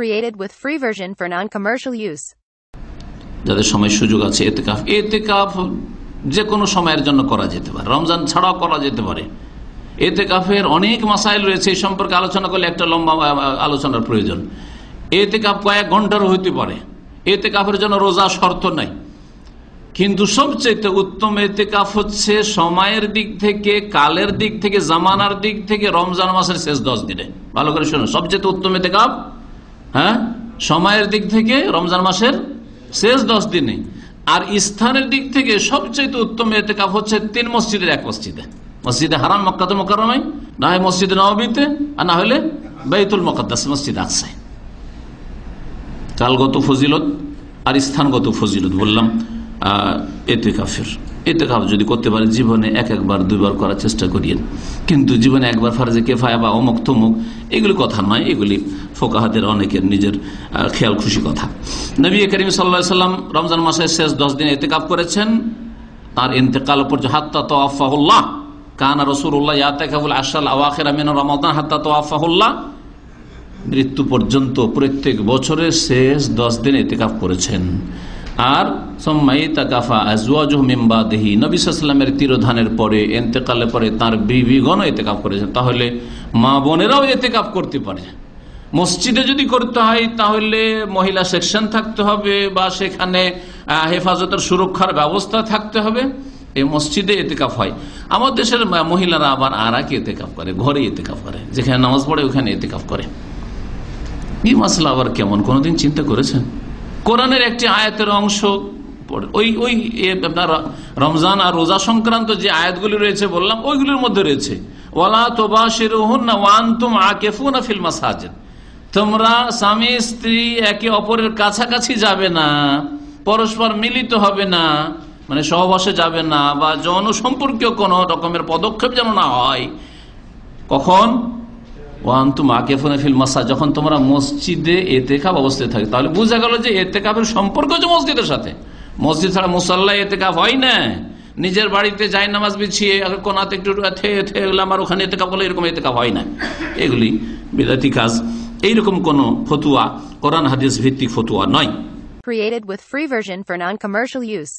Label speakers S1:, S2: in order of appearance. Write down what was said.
S1: Created with free version for non-commercial use.
S2: যাদের সময় সুযোগ আছে, এতেকাফ এতেকাফ যে কোনো সময়ের জন্য করা যেতে পারে। রমজান ছাড়াও করা যেতে পারে। এতেকাফের অনেক মাসাইল রয়েছে, এই সম্পর্কে আলোচনা করলে একটা লম্বা আলোচনার প্রয়োজন। এতে এতেকাফ কয়েক ঘন্টারও হইতে পারে। এতেকাফের জন্য রোজা শর্ত নাই। কিন্তু সবচেয়ে উত্তম এতে এতেকাফ হচ্ছে সময়ের দিক থেকে, কালের দিক থেকে, জামানার দিক থেকে রমজান মাসের শেষ দশ দিনে। ভালো করে শুনুন। সবচেয়ে উত্তম এতে এতেকাফ হ্যাঁ? সময়ের দিক থেকে রমজান মাসের শেষ দশ দিনে। আর স্থানের দিক থেকে সবচেয়ে উত্তম এতে এতেকাফ হচ্ছে তিন মসজিদের এক মসজিদে। মসজিদে হারাম, মক্কাতে মোকারমাই না হয় মসজিদে নবীতে আর না হলে বেতুল মকাদ্দাস মসজিদ আকসায়। কালগত ফজিলত আর স্থানগত ফজিলত বললাম এতে কাফের এতে যদি করতে পারে জীবনে এক একবার, দুইবার করার চেষ্টা করিয়েন। কিন্তু জীবনে একবার ফার্জে কেফায় বা অমুক তমুক, এগুলি কথা নয়, এগুলি ফোকাহাতের অনেকের নিজের খেয়াল খুশি কথা। নবী করিম সাল্লা সাল্লাম রমজান মাসের শেষ দশ দিন এতে কাপ করেছেন। তার ইন্তেকাল পর্যন্ত, হাত্তা তোয়াফাহুল্লাহ কানা রসুল্লাহ ইয়াতেকাবুল আশাল আওয়াখের আমিন রমাদান, হাত্তা তোয়াফাহুল্লাহ মৃত্যু পর্যন্ত প্রত্যেক বছরের শেষ দশ দিন এতেকাফ করেছেন। আর দেহি নবিসামের তিরোধানের পরে এতেকালের পরে তার বিবিগণ এতেকাফ করেছেন। তাহলে মা বোনেরাও এতেকাফ করতে পারে। মসজিদে যদি করতে হয়, তাহলে মহিলা সেকশন থাকতে হবে বা সেখানে হেফাজতের সুরক্ষার ব্যবস্থা থাকতে হবে। এই মসজিদে এতেকাফ হয়। আমার দেশের মহিলারা আবার আরাকে এতেকাফ করে, ঘরে এতেকাফ করে। যেখানে নামাজ পড়ে, ওখানে এতেকাফ করে। এই মাসলা আবার কেমন? কোনদিন চিন্তা করেছেন? কোরআনের একটি আয়াতের অংশ ওই ওই আপনার রমজান আর রোজা সংক্রান্ত যে আয়াতগুলি রয়েছে বললাম, ওইগুলির মধ্যে রয়েছে। ওয়ালা তোবা শিরুহুন্না ওয়ান্তুম আকেফুনা ফিল মাসাজিদ। তোমরা স্বামী, স্ত্রী একে অপরের কাছাকাছি যাবে না, পরস্পর মিলিত হবে না মানে সহবাসে যাবে না, বা যৌন সম্পর্কীয় কোন রকমের পদক্ষেপ যেন না হয়। কখন? ওয়ান্তুম আকেফুনে ফিল মাসা যখন তোমরা মসজিদে এতেকাব অবস্থায় থাকে, তাহলে বোঝা গেল যে এতেকাবের সম্পর্ক হচ্ছে মসজিদের সাথে। মসজিদ ছাড়া মুসাল্লা এতেকাব হয় না। নিজের বাড়িতে যাই নামাজ বিছিয়ে কোনাতে একটু থেয়ে থেয়ে আর ওখানে এতেকাব বলে এরকম এতেকাব হয় না। এগুলি বিদাতি কাজ। এইরকম কোন ফতুয়া, কোরআন, হাদিস ভিত্তিক ফতুয়া নয়।
S1: Created with free version for non-commercial use.